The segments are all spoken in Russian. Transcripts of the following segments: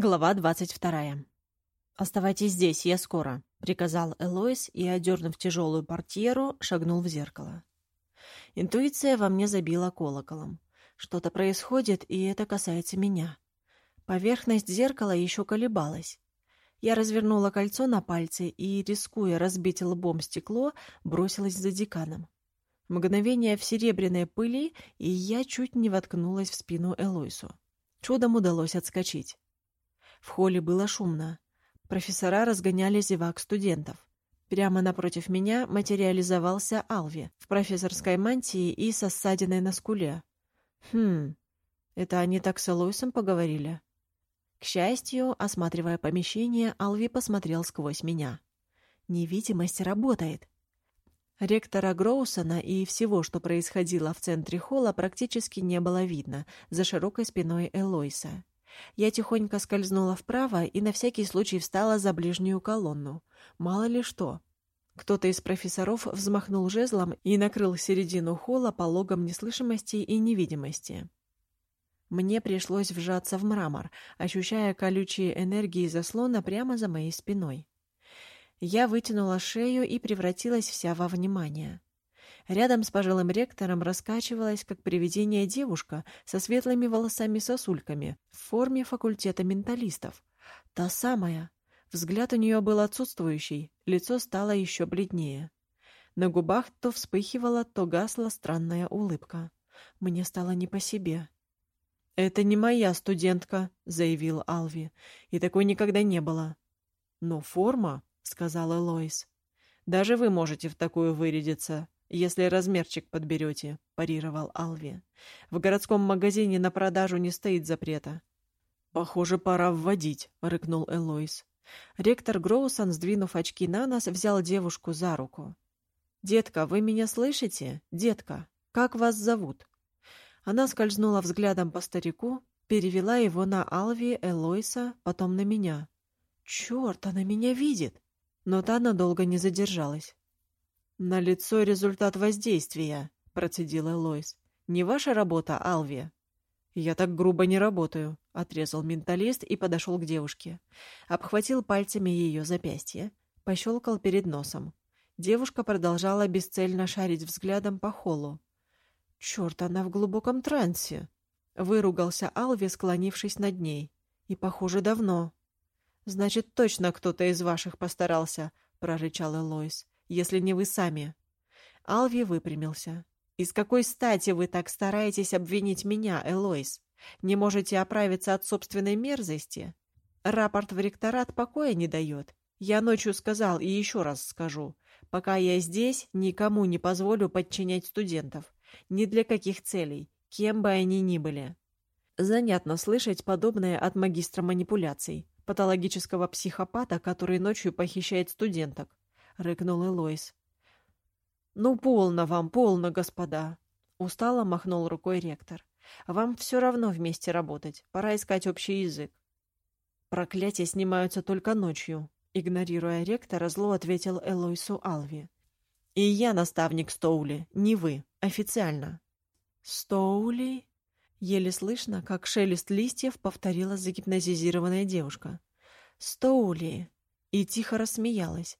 Глава двадцать вторая. «Оставайтесь здесь, я скоро», — приказал Элойс и, одернув тяжелую портьеру, шагнул в зеркало. Интуиция во мне забила колоколом. Что-то происходит, и это касается меня. Поверхность зеркала еще колебалась. Я развернула кольцо на пальце и, рискуя разбить лбом стекло, бросилась за деканом. Мгновение в серебряной пыли, и я чуть не воткнулась в спину Элойсу. Чудом удалось отскочить. В холле было шумно. Профессора разгоняли зевак студентов. Прямо напротив меня материализовался Алви в профессорской мантии и со ссадиной на скуле. Хм, это они так с Элойсом поговорили? К счастью, осматривая помещение, Алви посмотрел сквозь меня. Невидимость работает. Ректора Гроусона и всего, что происходило в центре холла, практически не было видно за широкой спиной Элойса. Я тихонько скользнула вправо и на всякий случай встала за ближнюю колонну. Мало ли что. Кто-то из профессоров взмахнул жезлом и накрыл середину холла пологом неслышимости и невидимости. Мне пришлось вжаться в мрамор, ощущая колючие энергии заслона прямо за моей спиной. Я вытянула шею и превратилась вся во внимание. Рядом с пожилым ректором раскачивалась, как привидение, девушка со светлыми волосами-сосульками в форме факультета менталистов. Та самая. Взгляд у нее был отсутствующий, лицо стало еще бледнее. На губах то вспыхивала, то гасла странная улыбка. Мне стало не по себе. «Это не моя студентка», — заявил Алви, — «и такой никогда не было». «Но форма», — сказала Лоис. «Даже вы можете в такую вырядиться если размерчик подберете», — парировал Алви. «В городском магазине на продажу не стоит запрета». «Похоже, пора вводить», — рыкнул Элойс. Ректор Гроусон, сдвинув очки на нос, взял девушку за руку. «Детка, вы меня слышите? Детка, как вас зовут?» Она скользнула взглядом по старику, перевела его на Алви, Элойса, потом на меня. «Черт, она меня видит!» Но та надолго не задержалась. «На лицо результат воздействия», — процедила Лойс. «Не ваша работа, Алви?» «Я так грубо не работаю», — отрезал менталист и подошел к девушке. Обхватил пальцами ее запястье, пощелкал перед носом. Девушка продолжала бесцельно шарить взглядом по холлу. «Черт, она в глубоком трансе!» — выругался Алви, склонившись над ней. «И, похоже, давно». «Значит, точно кто-то из ваших постарался», — прорычала Лойс если не вы сами. Алви выпрямился. «Из какой стати вы так стараетесь обвинить меня, Элойс? Не можете оправиться от собственной мерзости? Рапорт в ректорат покоя не дает. Я ночью сказал и еще раз скажу. Пока я здесь, никому не позволю подчинять студентов. Ни для каких целей, кем бы они ни были». Занятно слышать подобное от магистра манипуляций, патологического психопата, который ночью похищает студенток. — рыкнул Элойс. «Ну, полно вам, полно, господа!» — устало махнул рукой ректор. «Вам все равно вместе работать. Пора искать общий язык». «Проклятия снимаются только ночью», — игнорируя ректора, зло ответил Элойсу Алви. «И я наставник Стоули, не вы, официально». «Стоули?» Еле слышно, как шелест листьев повторила загипнозизированная девушка. «Стоули!» И тихо рассмеялась.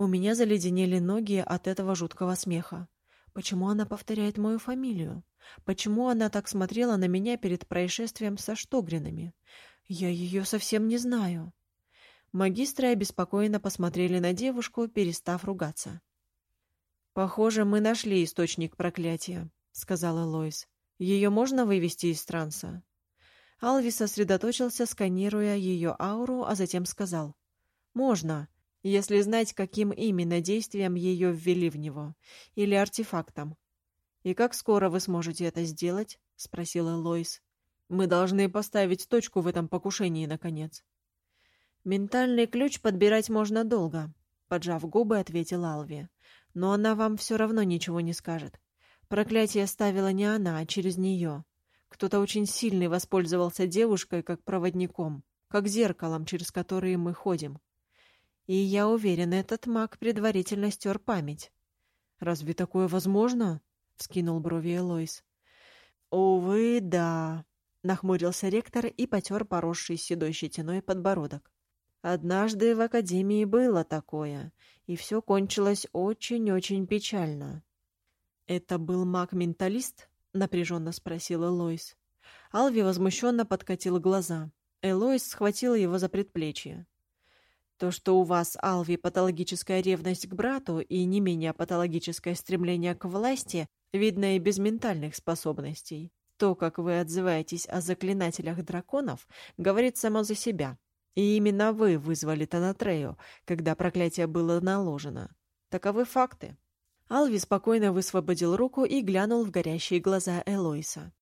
У меня заледенели ноги от этого жуткого смеха. Почему она повторяет мою фамилию? Почему она так смотрела на меня перед происшествием со Штогринами? Я ее совсем не знаю. Магистры обеспокоенно посмотрели на девушку, перестав ругаться. «Похоже, мы нашли источник проклятия», — сказала Лоис. «Ее можно вывести из транса?» Алви сосредоточился, сканируя ее ауру, а затем сказал. «Можно если знать, каким именно действием ее ввели в него, или артефактом. «И как скоро вы сможете это сделать?» — спросила Лойс. «Мы должны поставить точку в этом покушении, наконец». «Ментальный ключ подбирать можно долго», — поджав губы, ответил Алви. «Но она вам все равно ничего не скажет. Проклятие ставила не она, а через нее. Кто-то очень сильный воспользовался девушкой как проводником, как зеркалом, через которое мы ходим. И я уверен, этот маг предварительно стер память. «Разве такое возможно?» — вскинул брови Элойс. «Увы, да», — нахмурился ректор и потер поросший седой щетиной подбородок. «Однажды в Академии было такое, и все кончилось очень-очень печально». «Это был маг-менталист?» — напряженно спросила Лойс. Алви возмущенно подкатила глаза. Элойс схватила его за предплечье. То, что у вас, Алви, патологическая ревность к брату и не менее патологическое стремление к власти, видно и без ментальных способностей. То, как вы отзываетесь о заклинателях драконов, говорит само за себя. И именно вы вызвали Танатрею, когда проклятие было наложено. Таковы факты. Алви спокойно высвободил руку и глянул в горящие глаза Элойса.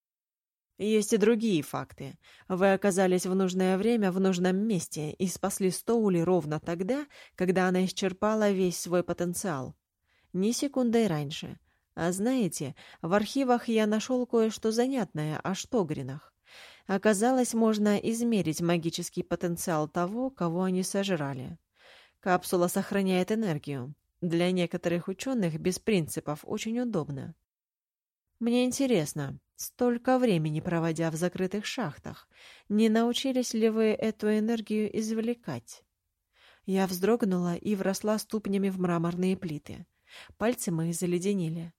Есть и другие факты. Вы оказались в нужное время в нужном месте и спасли Стоули ровно тогда, когда она исчерпала весь свой потенциал. Ни секундой раньше. А знаете, в архивах я нашел кое-что занятное о Штогринах. Оказалось, можно измерить магический потенциал того, кого они сожрали. Капсула сохраняет энергию. Для некоторых ученых без принципов очень удобно. Мне интересно, столько времени проводя в закрытых шахтах, не научились ли вы эту энергию извлекать? Я вздрогнула и вросла ступнями в мраморные плиты. Пальцы мои заледенели.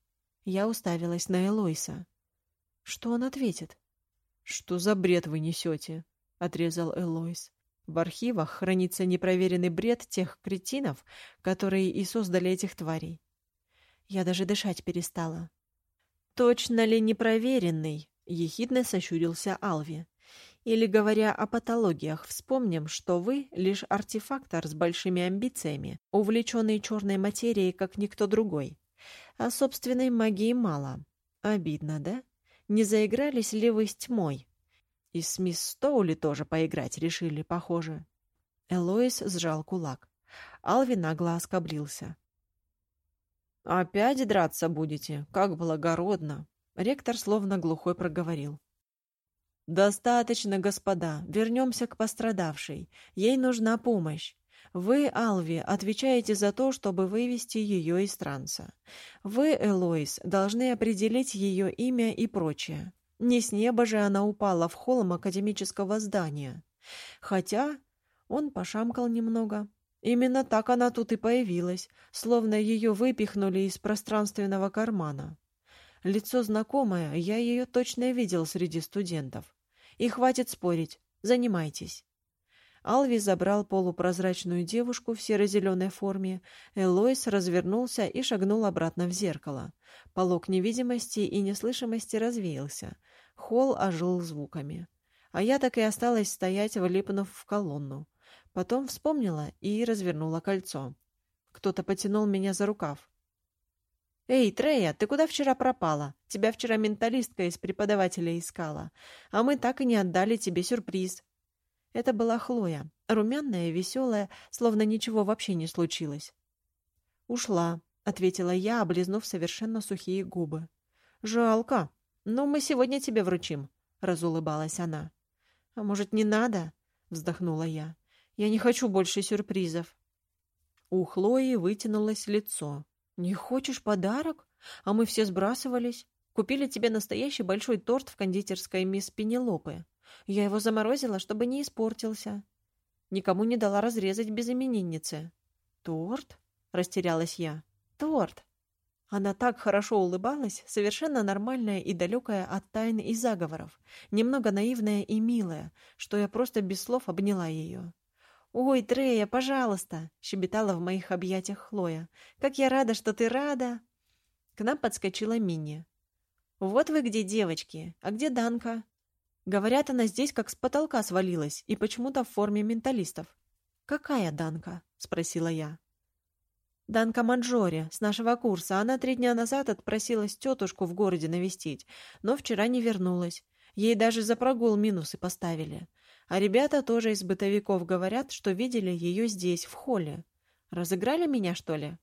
Я уставилась на Элойса. Что он ответит? «Что за бред вы несете?» — отрезал Элойс. «В архивах хранится непроверенный бред тех кретинов, которые и создали этих тварей». Я даже дышать перестала. «Точно ли непроверенный?» — ехидно сощурился Алви. «Или, говоря о патологиях, вспомним, что вы — лишь артефактор с большими амбициями, увлеченный черной материей, как никто другой. А собственной магии мало. Обидно, да? Не заигрались ли вы с тьмой? И с мисс Стоули тоже поиграть решили, похоже». Элоис сжал кулак. Алви нагло оскоблился. «Опять драться будете? Как благородно!» Ректор словно глухой проговорил. «Достаточно, господа. Вернемся к пострадавшей. Ей нужна помощь. Вы, Алви, отвечаете за то, чтобы вывести ее из транса. Вы, Элоис, должны определить ее имя и прочее. Не с неба же она упала в холм академического здания. Хотя он пошамкал немного. Именно так она тут и появилась, словно ее выпихнули из пространственного кармана. Лицо знакомое, я ее точно видел среди студентов. И хватит спорить, занимайтесь. Алви забрал полупрозрачную девушку в серо-зеленой форме, Элойс развернулся и шагнул обратно в зеркало. Полог невидимости и неслышимости развеялся. Холл ожил звуками. А я так и осталась стоять, влипнув в колонну. Потом вспомнила и развернула кольцо. Кто-то потянул меня за рукав. «Эй, Трея, ты куда вчера пропала? Тебя вчера менталистка из преподавателя искала, а мы так и не отдали тебе сюрприз». Это была Хлоя, румяная, веселая, словно ничего вообще не случилось. «Ушла», — ответила я, облизнув совершенно сухие губы. «Жалко. Но мы сегодня тебе вручим», — разулыбалась она. «А может, не надо?» — вздохнула я. Я не хочу больше сюрпризов. У Хлои вытянулось лицо. «Не хочешь подарок? А мы все сбрасывались. Купили тебе настоящий большой торт в кондитерской мисс Пенелопы. Я его заморозила, чтобы не испортился. Никому не дала разрезать без именинницы». «Торт?» — растерялась я. «Торт!» Она так хорошо улыбалась, совершенно нормальная и далекая от тайн и заговоров, немного наивная и милая, что я просто без слов обняла ее. «Ой, Трея, пожалуйста!» — щебетала в моих объятиях Хлоя. «Как я рада, что ты рада!» К нам подскочила Минни. «Вот вы где, девочки! А где Данка?» Говорят, она здесь как с потолка свалилась и почему-то в форме менталистов. «Какая Данка?» — спросила я. «Данка Маджори, с нашего курса. Она три дня назад отпросилась тетушку в городе навестить, но вчера не вернулась. Ей даже за прогул минусы поставили. А ребята тоже из бытовиков говорят, что видели ее здесь, в холле. Разыграли меня, что ли?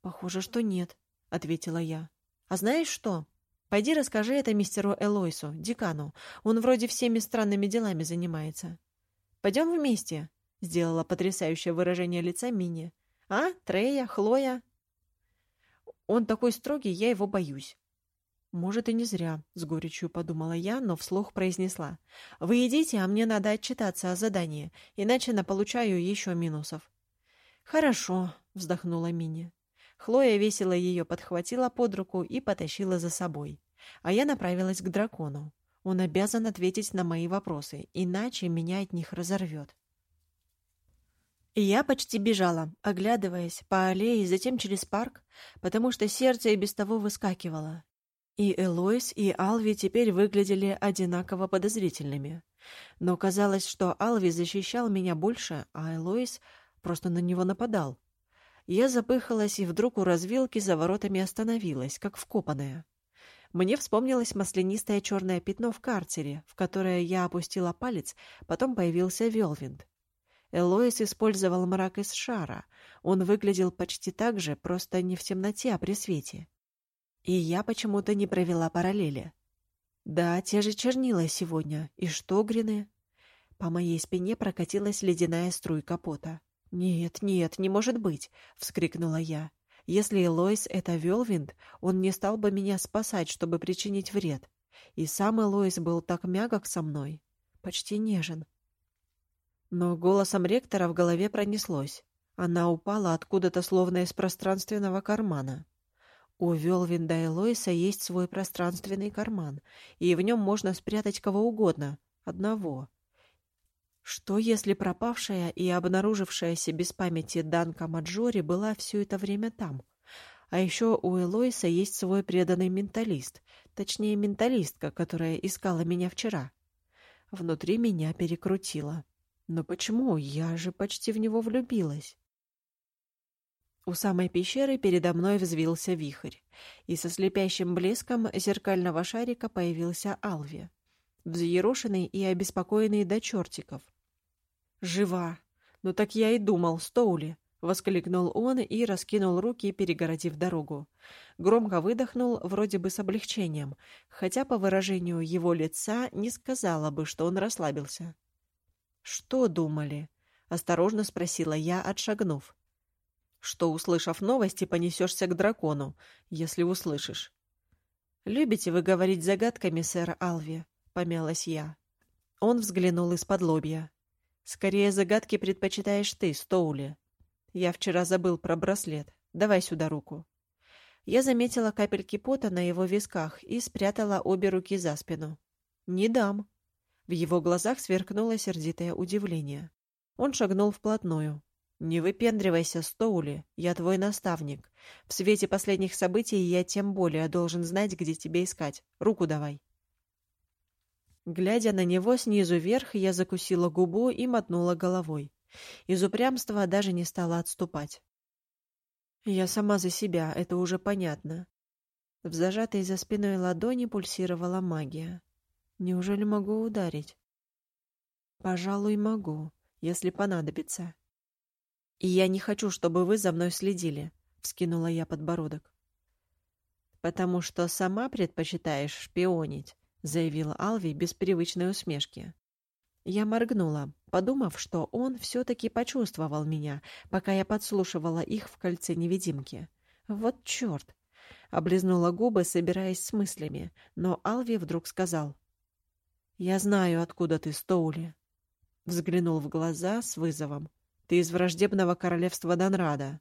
Похоже, что нет, ответила я. А знаешь что? Пойди расскажи это мистеру Элойсу, декану. Он вроде всеми странными делами занимается. Пойдем вместе, сделала потрясающее выражение лица Мини. А, Трея, Хлоя? Он такой строгий, я его боюсь. Может, и не зря, — с горечью подумала я, но вслух произнесла. Вы идите, а мне надо отчитаться о задании, иначе наполучаю еще минусов. Хорошо, — вздохнула Мини. Хлоя весело ее подхватила под руку и потащила за собой. А я направилась к дракону. Он обязан ответить на мои вопросы, иначе меня от них разорвет. Я почти бежала, оглядываясь по аллее, затем через парк, потому что сердце и без того выскакивало. И Элойс, и Алви теперь выглядели одинаково подозрительными. Но казалось, что Алви защищал меня больше, а Элойс просто на него нападал. Я запыхалась и вдруг у развилки за воротами остановилась, как вкопанная. Мне вспомнилось маслянистое черное пятно в карцере, в которое я опустила палец, потом появился Велвинд. Элоис использовал мрак из шара. Он выглядел почти так же, просто не в темноте, а при свете. И я почему-то не провела параллели. Да, те же чернила сегодня, и штогрины. По моей спине прокатилась ледяная струйка пота. «Нет, нет, не может быть!» — вскрикнула я. «Если Элоис — это Велвинд, он не стал бы меня спасать, чтобы причинить вред. И сам Элоис был так мягок со мной, почти нежен. Но голосом ректора в голове пронеслось. Она упала откуда-то словно из пространственного кармана. У Велвинда и Лойса есть свой пространственный карман, и в нем можно спрятать кого угодно, одного. Что, если пропавшая и обнаружившаяся без памяти Данка Маджори была все это время там? А еще у Элойса есть свой преданный менталист, точнее, менталистка, которая искала меня вчера. Внутри меня перекрутило. Но почему? Я же почти в него влюбилась. У самой пещеры передо мной взвился вихрь, и со слепящим блеском зеркального шарика появился Алви, взъерошенный и обеспокоенный до чертиков. «Жива! Ну так я и думал, Стоули!» — воскликнул он и раскинул руки, перегородив дорогу. Громко выдохнул, вроде бы с облегчением, хотя по выражению его лица не сказала бы, что он расслабился. «Что думали?» — осторожно спросила я, отшагнув. «Что, услышав новости, понесешься к дракону, если услышишь?» «Любите вы говорить загадками, сэр Алви?» — помялась я. Он взглянул из-под лобья. «Скорее загадки предпочитаешь ты, Стоули. Я вчера забыл про браслет. Давай сюда руку». Я заметила капельки пота на его висках и спрятала обе руки за спину. «Не дам», в его глазах сверкнуло сердитое удивление. Он шагнул вплотную. «Не выпендривайся, Стоули, я твой наставник. В свете последних событий я тем более должен знать, где тебя искать. Руку давай». Глядя на него снизу вверх, я закусила губу и мотнула головой. Из упрямства даже не стала отступать. Я сама за себя, это уже понятно. В зажатой за спиной ладони пульсировала магия. Неужели могу ударить? Пожалуй, могу, если понадобится. И я не хочу, чтобы вы за мной следили, вскинула я подбородок. Потому что сама предпочитаешь шпионить, заявил Алви без привычной усмешки. Я моргнула, подумав, что он все-таки почувствовал меня, пока я подслушивала их в кольце невидимки. Вот черт! Облизнула губы, собираясь с мыслями, но Алви вдруг сказал. «Я знаю, откуда ты, Стоули». Взглянул в глаза с вызовом. «Ты из враждебного королевства Донрада».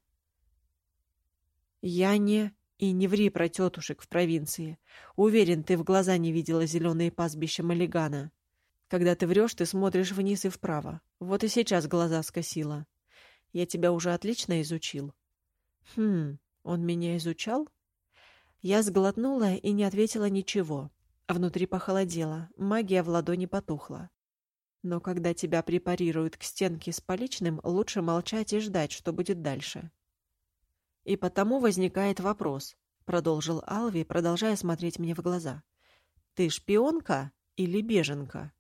«Я не...» «И не ври про тетушек в провинции. Уверен, ты в глаза не видела зеленые пастбища Маллигана. Когда ты врешь, ты смотришь вниз и вправо. Вот и сейчас глаза скосила. Я тебя уже отлично изучил». «Хм, он меня изучал?» Я сглотнула и не ответила ничего. Внутри похолодело, магия в ладони потухла. Но когда тебя препарируют к стенке с поличным, лучше молчать и ждать, что будет дальше. И потому возникает вопрос, продолжил Алви, продолжая смотреть мне в глаза. Ты шпионка или беженка?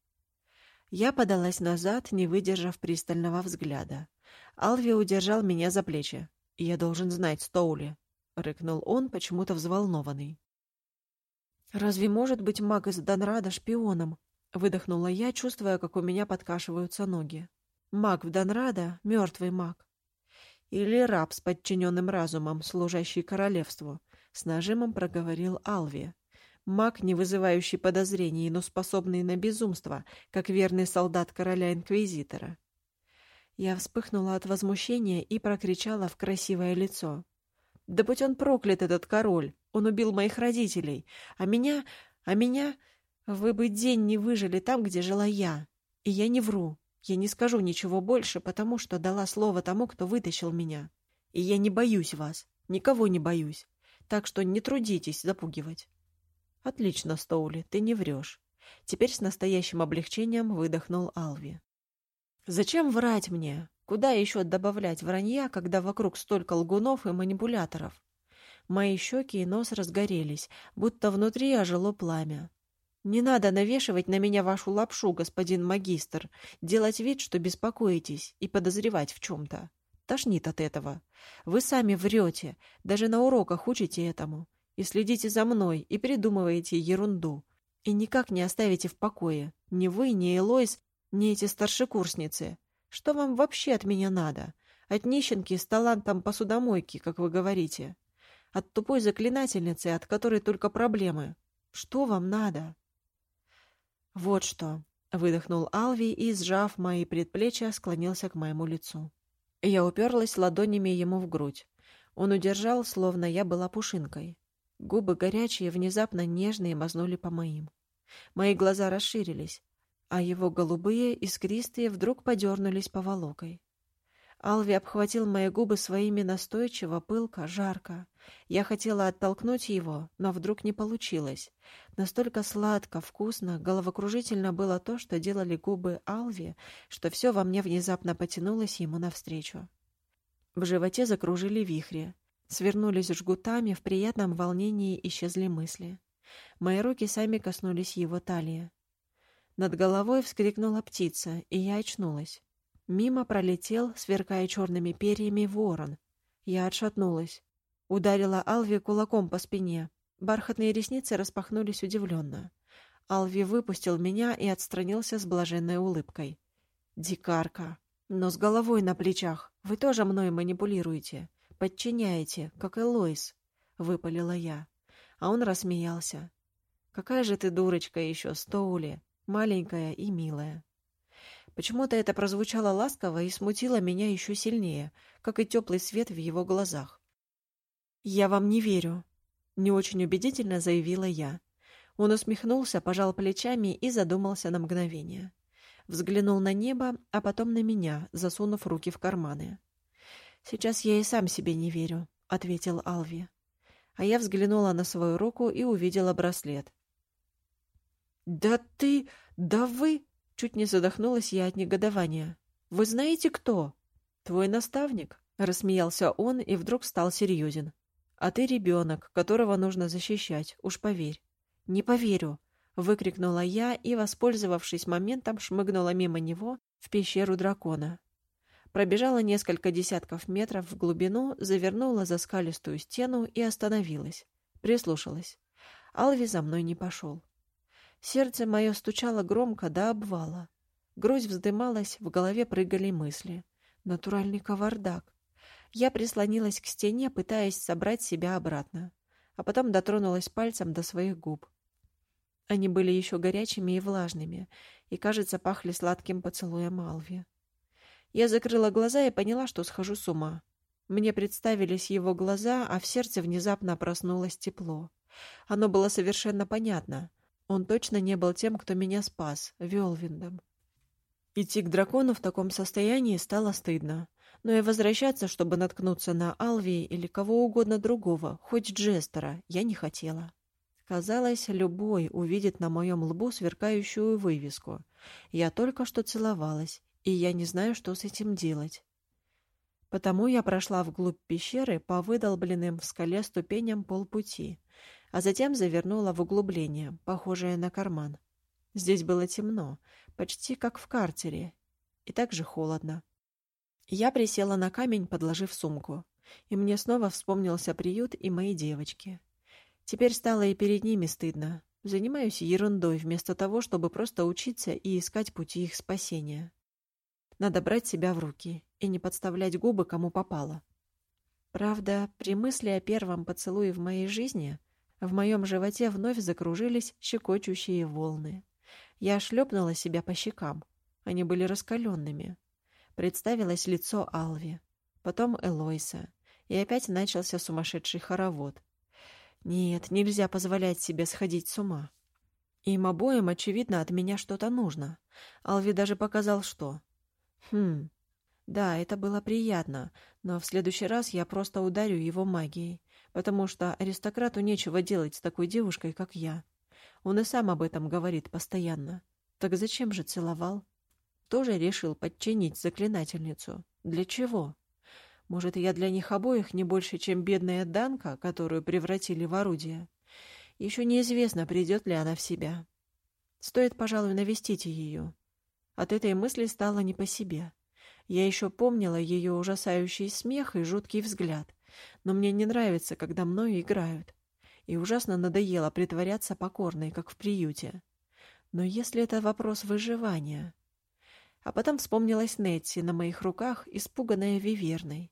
Я подалась назад, не выдержав пристального взгляда. Алви удержал меня за плечи. «Я должен знать, Стоули», — рыкнул он, почему-то взволнованный. «Разве может быть маг из Донрада шпионом?» — выдохнула я, чувствуя, как у меня подкашиваются ноги. «Маг в Донрада — мертвый маг. Или раб с подчиненным разумом, служащий королевству», — с нажимом проговорил Алви. Маг, не вызывающий подозрений, но способный на безумство, как верный солдат короля-инквизитора. Я вспыхнула от возмущения и прокричала в красивое лицо. «Да будь он проклят, этот король! Он убил моих родителей! А меня... А меня... Вы бы день не выжили там, где жила я! И я не вру! Я не скажу ничего больше, потому что дала слово тому, кто вытащил меня. И я не боюсь вас, никого не боюсь, так что не трудитесь запугивать». «Отлично, Стоули, ты не врешь». Теперь с настоящим облегчением выдохнул Алви. «Зачем врать мне? Куда еще добавлять вранья, когда вокруг столько лгунов и манипуляторов?» Мои щеки и нос разгорелись, будто внутри ожило пламя. «Не надо навешивать на меня вашу лапшу, господин магистр, делать вид, что беспокоитесь, и подозревать в чем-то. Тошнит от этого. Вы сами врете, даже на уроках учите этому и следите за мной, и придумываете ерунду. И никак не оставите в покое. Ни вы, ни Элойс, ни эти старшекурсницы. Что вам вообще от меня надо? От нищенки с талантом посудомойки, как вы говорите. От тупой заклинательницы, от которой только проблемы. Что вам надо? Вот что. Выдохнул Алви и, сжав мои предплечья, склонился к моему лицу. Я уперлась ладонями ему в грудь. Он удержал, словно я была пушинкой. Губы горячие, внезапно нежные, мазнули по моим. Мои глаза расширились, а его голубые, искристые, вдруг подернулись поволокой. Алви обхватил мои губы своими настойчиво, пылко, жарко. Я хотела оттолкнуть его, но вдруг не получилось. Настолько сладко, вкусно, головокружительно было то, что делали губы Алви, что все во мне внезапно потянулось ему навстречу. В животе закружили вихри свернулись жгутами, в приятном волнении исчезли мысли. Мои руки сами коснулись его талии. Над головой вскрикнула птица, и я очнулась. Мимо пролетел, сверкая черными перьями, ворон. Я отшатнулась. Ударила Алви кулаком по спине. Бархатные ресницы распахнулись удивленно. Алви выпустил меня и отстранился с блаженной улыбкой. «Дикарка! Но с головой на плечах! Вы тоже мной манипулируете! подчиняете, как и Лоис», — выпалила я. А он рассмеялся. «Какая же ты дурочка еще, Стоули, маленькая и милая». Почему-то это прозвучало ласково и смутило меня еще сильнее, как и теплый свет в его глазах. «Я вам не верю», — не очень убедительно заявила я. Он усмехнулся, пожал плечами и задумался на мгновение. Взглянул на небо, а потом на меня, засунув руки в карманы. «Сейчас я и сам себе не верю», — ответил Алви. А я взглянула на свою руку и увидела браслет. «Да ты... Да вы...» — чуть не задохнулась я от негодования. «Вы знаете, кто?» «Твой наставник», — рассмеялся он и вдруг стал серьезен. «А ты ребенок, которого нужно защищать, уж поверь». «Не поверю», — выкрикнула я и, воспользовавшись моментом, шмыгнула мимо него в пещеру дракона. Пробежала несколько десятков метров в глубину, завернула за скалистую стену и остановилась. Прислушалась. Алви за мной не пошел. Сердце мое стучало громко до обвала. Грудь вздымалась, в голове прыгали мысли. Натуральный кавардак. Я прислонилась к стене, пытаясь собрать себя обратно. А потом дотронулась пальцем до своих губ. Они были еще горячими и влажными, и, кажется, пахли сладким поцелуем Алви. Я закрыла глаза и поняла, что схожу с ума. Мне представились его глаза, а в сердце внезапно проснулось тепло. Оно было совершенно понятно. Он точно не был тем, кто меня спас, Велвиндом. Идти к дракону в таком состоянии стало стыдно. Но и возвращаться, чтобы наткнуться на Алви или кого угодно другого, хоть Джестера, я не хотела. Казалось, любой увидит на моем лбу сверкающую вывеску. Я только что целовалась, и я не знаю, что с этим делать. Потому я прошла вглубь пещеры по выдолбленным в скале ступеням полпути, а затем завернула в углубление, похожее на карман. Здесь было темно, почти как в картере, и так же холодно. Я присела на камень, подложив сумку, и мне снова вспомнился приют и мои девочки. Теперь стало и перед ними стыдно. Занимаюсь ерундой вместо того, чтобы просто учиться и искать пути их спасения. Надо брать себя в руки и не подставлять губы, кому попало. Правда, при мысли о первом поцелуе в моей жизни В моем животе вновь закружились щекочущие волны. Я шлепнула себя по щекам. Они были раскаленными. Представилось лицо Алви, потом Элойса, и опять начался сумасшедший хоровод. Нет, нельзя позволять себе сходить с ума. Им обоим, очевидно, от меня что-то нужно. Алви даже показал, что. Хм, да, это было приятно, но в следующий раз я просто ударю его магией, потому что аристократу нечего делать с такой девушкой, как я. Он и сам об этом говорит постоянно. Так зачем же целовал? Тоже решил подчинить заклинательницу. Для чего? Может, я для них обоих не больше, чем бедная Данка, которую превратили в орудие? Еще неизвестно, придет ли она в себя. Стоит, пожалуй, навестить ее. От этой мысли стало не по себе. Я еще помнила ее ужасающий смех и жуткий взгляд. Но мне не нравится, когда мною играют. И ужасно надоело притворяться покорной, как в приюте. Но если это вопрос выживания... А потом вспомнилась Нетти на моих руках, испуганная Виверной.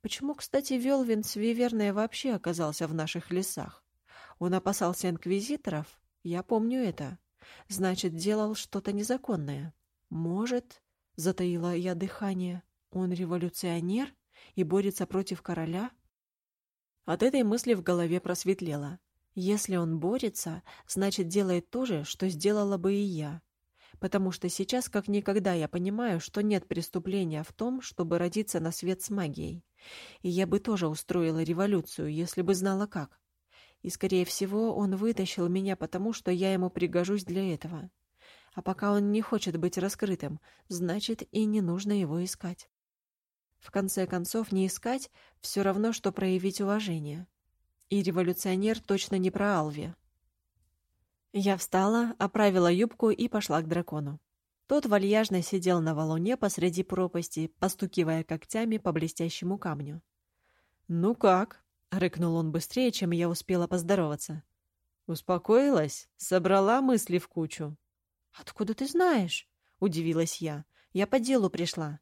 Почему, кстати, Велвин с Виверной вообще оказался в наших лесах? Он опасался инквизиторов? Я помню это. Значит, делал что-то незаконное. Может, затаила я дыхание, он революционер и борется против короля? От этой мысли в голове просветлело. Если он борется, значит, делает то же, что сделала бы и я потому что сейчас как никогда я понимаю, что нет преступления в том, чтобы родиться на свет с магией. И я бы тоже устроила революцию, если бы знала как. И, скорее всего, он вытащил меня потому, что я ему пригожусь для этого. А пока он не хочет быть раскрытым, значит, и не нужно его искать. В конце концов, не искать — все равно, что проявить уважение. И революционер точно не про Алви. Я встала, оправила юбку и пошла к дракону. Тот вальяжно сидел на валуне посреди пропасти, постукивая когтями по блестящему камню. «Ну как?» — рыкнул он быстрее, чем я успела поздороваться. «Успокоилась? Собрала мысли в кучу?» «Откуда ты знаешь?» — удивилась я. «Я по делу пришла».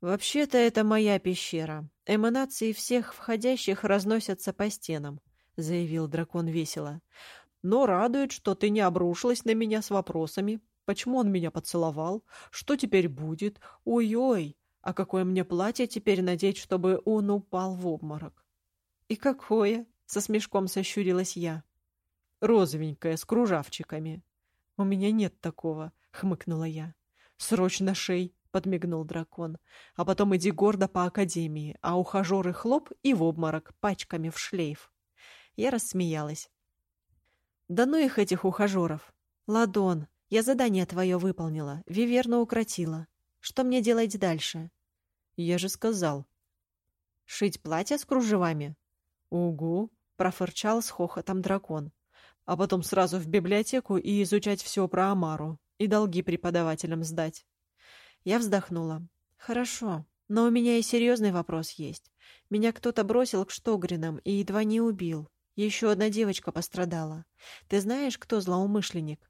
«Вообще-то это моя пещера. Эманации всех входящих разносятся по стенам», — заявил дракон весело. Но радует, что ты не обрушилась на меня с вопросами. Почему он меня поцеловал? Что теперь будет? Ой-ой, а какое мне платье теперь надеть, чтобы он упал в обморок? И какое? Со смешком сощурилась я. Розовенькое, с кружавчиками. У меня нет такого, хмыкнула я. Срочно шей, подмигнул дракон. А потом иди гордо по академии, а ухажеры хлоп и в обморок, пачками в шлейф. Я рассмеялась. Да ну их, этих ухажеров. Ладон, я задание твое выполнила, Виверну укротила. Что мне делать дальше? Я же сказал. Шить платье с кружевами? Угу, профырчал с хохотом дракон. А потом сразу в библиотеку и изучать все про Амару. И долги преподавателям сдать. Я вздохнула. Хорошо, но у меня и серьезный вопрос есть. Меня кто-то бросил к Штогринам и едва не убил. Еще одна девочка пострадала. Ты знаешь, кто злоумышленник?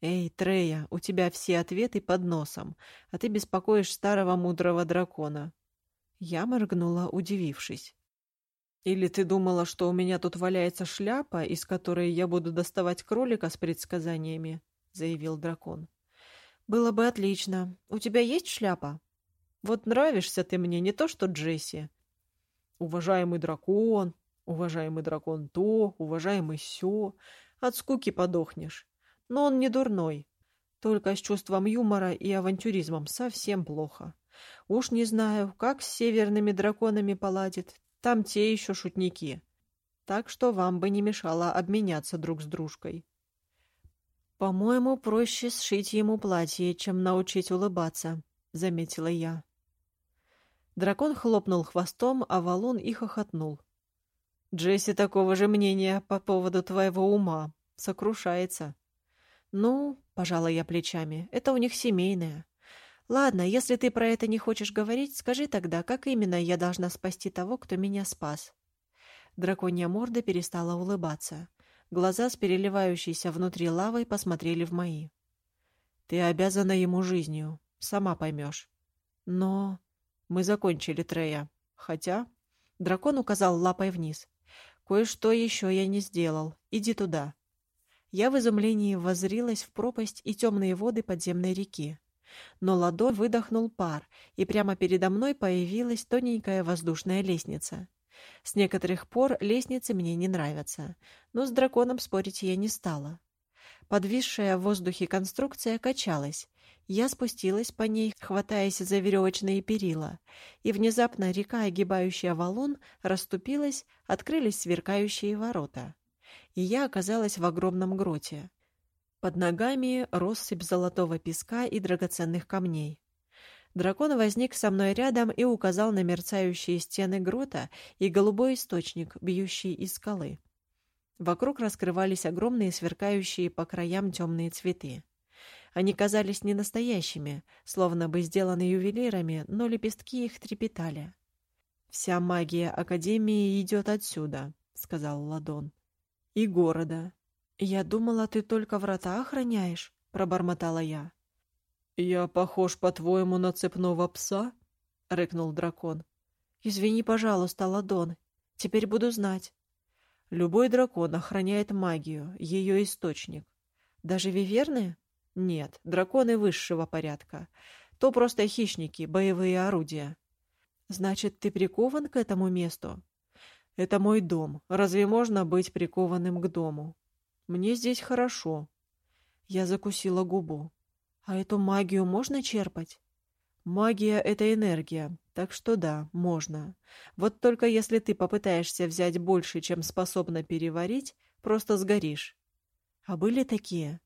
Эй, Трея, у тебя все ответы под носом, а ты беспокоишь старого мудрого дракона. Я моргнула, удивившись. Или ты думала, что у меня тут валяется шляпа, из которой я буду доставать кролика с предсказаниями? заявил дракон. Было бы отлично. У тебя есть шляпа? Вот нравишься ты мне не то, что Джесси. Уважаемый дракон, Уважаемый дракон то, уважаемый сё. От скуки подохнешь. Но он не дурной. Только с чувством юмора и авантюризмом совсем плохо. Уж не знаю, как с северными драконами поладит. Там те еще шутники. Так что вам бы не мешало обменяться друг с дружкой. «По-моему, проще сшить ему платье, чем научить улыбаться», — заметила я. Дракон хлопнул хвостом, а валун и хохотнул. Джесси такого же мнения по поводу твоего ума. Сокрушается. Ну, пожала я плечами, это у них семейное. Ладно, если ты про это не хочешь говорить, скажи тогда, как именно я должна спасти того, кто меня спас. Драконья морда перестала улыбаться. Глаза с переливающейся внутри лавой посмотрели в мои. Ты обязана ему жизнью, сама поймешь. Но мы закончили Трея. Хотя дракон указал лапой вниз. Кое-что еще я не сделал. Иди туда. Я в изумлении воззрилась в пропасть и темные воды подземной реки. Но ладонь выдохнул пар, и прямо передо мной появилась тоненькая воздушная лестница. С некоторых пор лестницы мне не нравятся, но с драконом спорить я не стала. Подвисшая в воздухе конструкция качалась. Я спустилась по ней, хватаясь за веревочные перила, и внезапно река, огибающая валун, расступилась, открылись сверкающие ворота и я оказалась в огромном гроте. Под ногами россыпь золотого песка и драгоценных камней. Дракон возник со мной рядом и указал на мерцающие стены грота и голубой источник, бьющий из скалы. Вокруг раскрывались огромные сверкающие по краям темные цветы. Они казались ненастоящими, словно бы сделаны ювелирами, но лепестки их трепетали. «Вся магия Академии идет отсюда», — сказал Ладон и города. Я думала, ты только врата охраняешь, пробормотала я. Я похож, по-твоему, на цепного пса? рыкнул дракон. Извини, пожалуйста, Ладон. Теперь буду знать. Любой дракон охраняет магию, ее источник. Даже виверны? Нет, драконы высшего порядка. То просто хищники, боевые орудия. Значит, ты прикован к этому месту? Это мой дом. Разве можно быть прикованным к дому? Мне здесь хорошо. Я закусила губу. А эту магию можно черпать? Магия — это энергия, так что да, можно. Вот только если ты попытаешься взять больше, чем способна переварить, просто сгоришь. А были такие?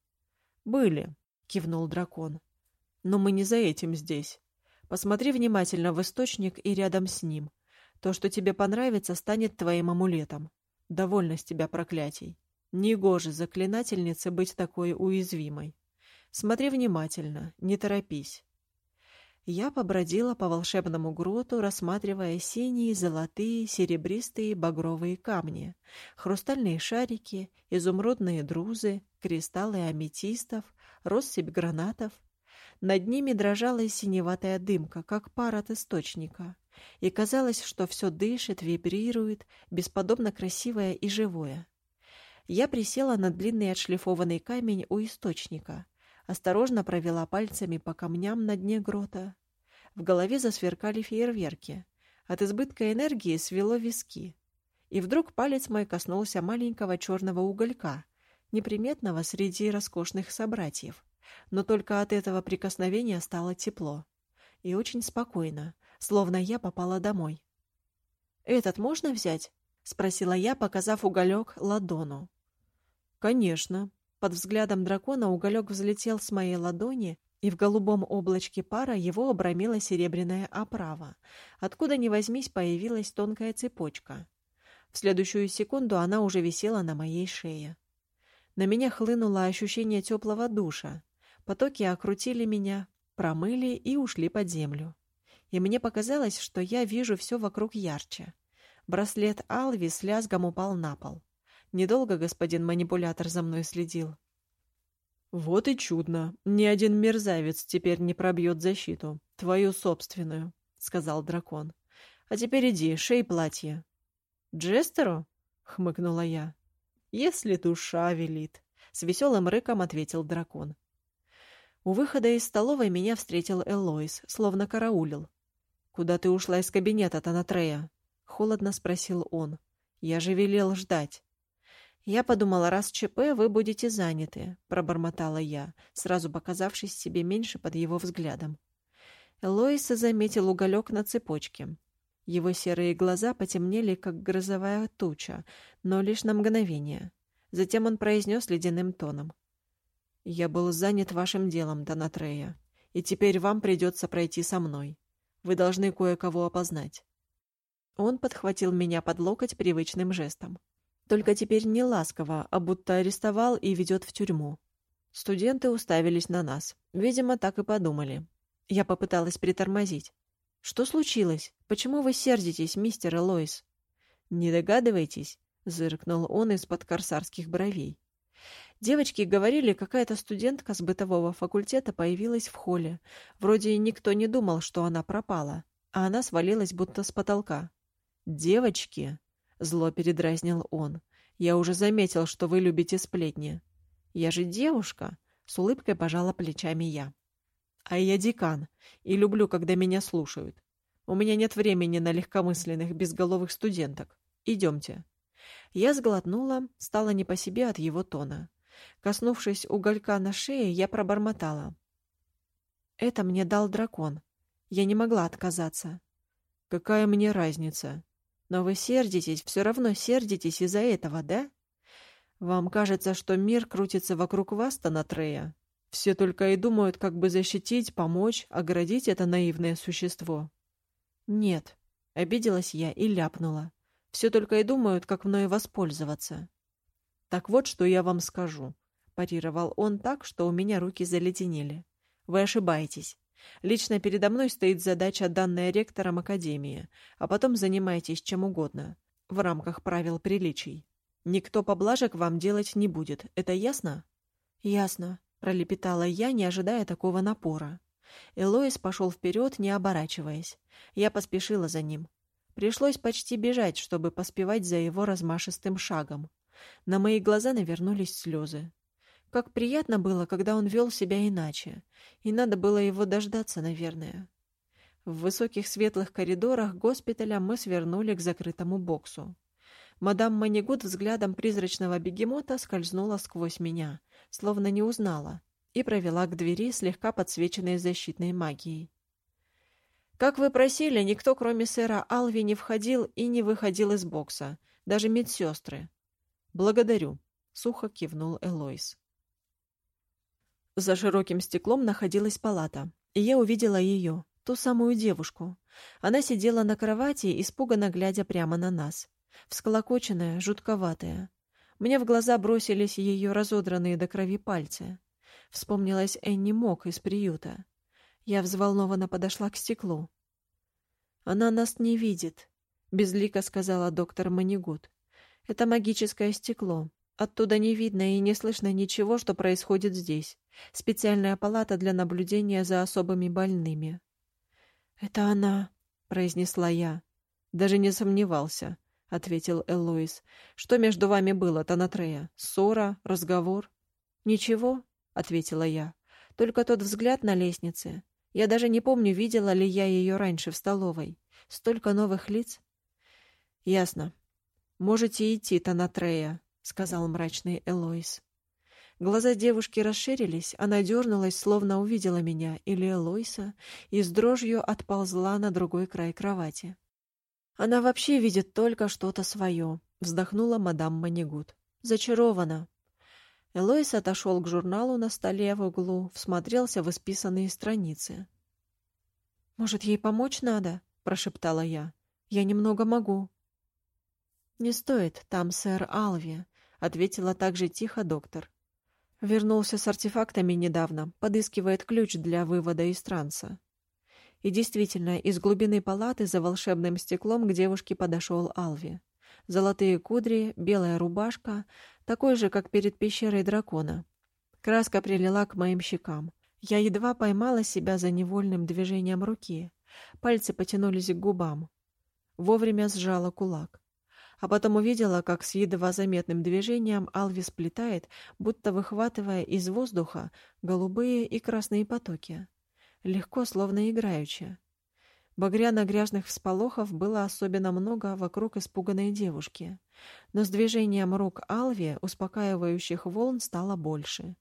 Были, кивнул дракон. Но мы не за этим здесь. Посмотри внимательно в источник и рядом с ним. То, что тебе понравится, станет твоим амулетом. Довольно с тебя проклятий. Негоже заклинательнице быть такой уязвимой. Смотри внимательно, не торопись. Я побродила по волшебному гроту, рассматривая синие, золотые, серебристые, багровые камни, хрустальные шарики, изумрудные друзы, кристаллы аметистов, россыпь гранатов. Над ними дрожала синеватая дымка, как пар от источника и казалось, что все дышит, вибрирует, бесподобно красивое и живое. Я присела на длинный отшлифованный камень у источника, осторожно провела пальцами по камням на дне грота. В голове засверкали фейерверки. От избытка энергии свело виски. И вдруг палец мой коснулся маленького черного уголька, неприметного среди роскошных собратьев. Но только от этого прикосновения стало тепло. И очень спокойно, словно я попала домой. «Этот можно взять?» — спросила я, показав уголек ладону. «Конечно». Под взглядом дракона уголек взлетел с моей ладони, и в голубом облачке пара его обрамила серебряная оправа. Откуда ни возьмись, появилась тонкая цепочка. В следующую секунду она уже висела на моей шее. На меня хлынуло ощущение теплого душа. Потоки окрутили меня, промыли и ушли под землю и мне показалось, что я вижу все вокруг ярче. Браслет Алви с лязгом упал на пол. Недолго господин манипулятор за мной следил. «Вот и чудно. Ни один мерзавец теперь не пробьет защиту. Твою собственную», — сказал дракон. «А теперь иди, шей платье». «Джестеру?» — хмыкнула я. «Если душа велит», — с веселым рыком ответил дракон. У выхода из столовой меня встретил Элойс, словно караулил. «Куда ты ушла из кабинета, Танатрея?» — холодно спросил он. «Я же велел ждать». «Я подумала, раз ЧП, вы будете заняты», — пробормотала я, сразу показавшись себе меньше под его взглядом. Лоис заметил уголек на цепочке. Его серые глаза потемнели, как грозовая туча, но лишь на мгновение. Затем он произнес ледяным тоном. «Я был занят вашим делом, Танатрея, и теперь вам придется пройти со мной. Вы должны кое-кого опознать. Он подхватил меня под локоть привычным жестом. Только теперь не ласково, а будто арестовал и ведет в тюрьму. Студенты уставились на нас. Видимо, так и подумали. Я попыталась притормозить. «Что случилось? Почему вы сердитесь, мистер Элойс?» «Не догадываетесь?» — зыркнул он из-под корсарских бровей. Девочки говорили, какая-то студентка с бытового факультета появилась в холле. Вроде никто не думал, что она пропала, а она свалилась будто с потолка. «Девочки!» Зло передразнил он. «Я уже заметил, что вы любите сплетни». «Я же девушка», — с улыбкой пожала плечами я. «А я декан, и люблю, когда меня слушают. У меня нет времени на легкомысленных, безголовых студенток. Идемте». Я сглотнула, стала не по себе от его тона. Коснувшись уголька на шее, я пробормотала. «Это мне дал дракон. Я не могла отказаться». «Какая мне разница?» «Но вы сердитесь, все равно сердитесь из-за этого, да?» «Вам кажется, что мир крутится вокруг вас, Танатрея? Все только и думают, как бы защитить, помочь, оградить это наивное существо». «Нет», — обиделась я и ляпнула. «Все только и думают, как мною воспользоваться». «Так вот, что я вам скажу», — парировал он так, что у меня руки заледенели. «Вы ошибаетесь. Лично передо мной стоит задача, данная ректором Академии, а потом занимайтесь чем угодно, в рамках правил приличий. Никто поблажек вам делать не будет, это ясно?» «Ясно», — пролепетала я, не ожидая такого напора. Элоис пошел вперед, не оборачиваясь. Я поспешила за ним. Пришлось почти бежать, чтобы поспевать за его размашистым шагом. На мои глаза навернулись слезы. Как приятно было, когда он вел себя иначе. И надо было его дождаться, наверное. В высоких светлых коридорах госпиталя мы свернули к закрытому боксу. Мадам Манигут взглядом призрачного бегемота скользнула сквозь меня, словно не узнала, и провела к двери, слегка подсвеченной защитной магией. «Как вы просили, никто, кроме сэра Алви, не входил и не выходил из бокса, даже медсестры. «Благодарю», — сухо кивнул Элойс. За широким стеклом находилась палата, и я увидела ее, ту самую девушку. Она сидела на кровати, испуганно глядя прямо на нас. Всколокоченная, жутковатая. Мне в глаза бросились ее разодранные до крови пальцы. Вспомнилась Энни Мок из приюта. Я взволнованно подошла к стеклу. «Она нас не видит», — безлико сказала доктор Манигут. Это магическое стекло. Оттуда не видно и не слышно ничего, что происходит здесь. Специальная палата для наблюдения за особыми больными. «Это она», — произнесла я. «Даже не сомневался», — ответил Элоис. «Что между вами было, Танатрея? Ссора? Разговор?» «Ничего», — ответила я. «Только тот взгляд на лестнице. Я даже не помню, видела ли я ее раньше в столовой. Столько новых лиц». «Ясно. «Можете идти, Танатрея», — сказал мрачный Элойс. Глаза девушки расширились, она дернулась, словно увидела меня или Элойса, и с дрожью отползла на другой край кровати. «Она вообще видит только что-то свое», — вздохнула мадам Манигут. «Зачарована». Элойс отошел к журналу на столе в углу, всмотрелся в исписанные страницы. «Может, ей помочь надо?» — прошептала я. «Я немного могу». «Не стоит, там сэр Алви», — ответила также тихо доктор. Вернулся с артефактами недавно, подыскивает ключ для вывода из транса. И действительно, из глубины палаты за волшебным стеклом к девушке подошел Алви. Золотые кудри, белая рубашка, такой же, как перед пещерой дракона. Краска прилила к моим щекам. Я едва поймала себя за невольным движением руки. Пальцы потянулись к губам. Вовремя сжала кулак а потом увидела, как с едва заметным движением Алви сплетает, будто выхватывая из воздуха голубые и красные потоки. Легко, словно играючи. Багряно-грязных всполохов было особенно много вокруг испуганной девушки. Но с движением рук Алви успокаивающих волн стало больше.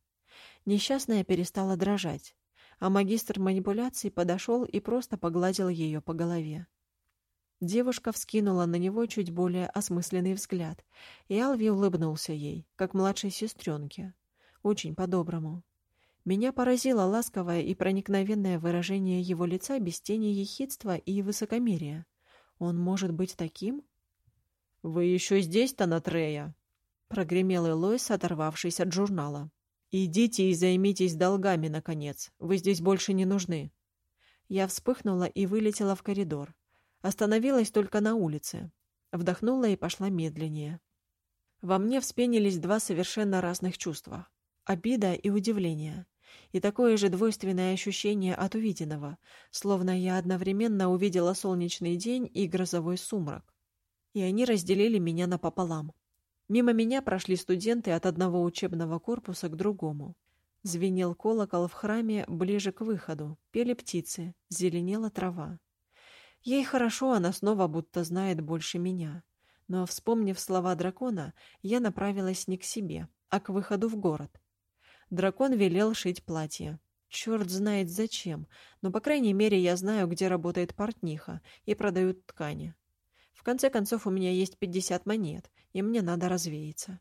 Несчастная перестала дрожать, а магистр манипуляций подошел и просто погладил ее по голове. Девушка вскинула на него чуть более осмысленный взгляд, и Алви улыбнулся ей, как младшей сестренке. Очень по-доброму. Меня поразило ласковое и проникновенное выражение его лица без тени ехидства и высокомерия. Он может быть таким? «Вы еще здесь, Танатрея?» — прогремел Элойс, оторвавшись от журнала. «Идите и займитесь долгами, наконец. Вы здесь больше не нужны». Я вспыхнула и вылетела в коридор. Остановилась только на улице. Вдохнула и пошла медленнее. Во мне вспенились два совершенно разных чувства. Обида и удивление. И такое же двойственное ощущение от увиденного, словно я одновременно увидела солнечный день и грозовой сумрак. и они разделили меня напополам. Мимо меня прошли студенты от одного учебного корпуса к другому. Звенел колокол в храме ближе к выходу, пели птицы, зеленела трава. Ей хорошо, она снова будто знает больше меня. Но, вспомнив слова дракона, я направилась не к себе, а к выходу в город. Дракон велел шить платье. Черт знает зачем, но, по крайней мере, я знаю, где работает портниха и продают ткани. В конце концов, у меня есть пятьдесят монет, и мне надо развеяться.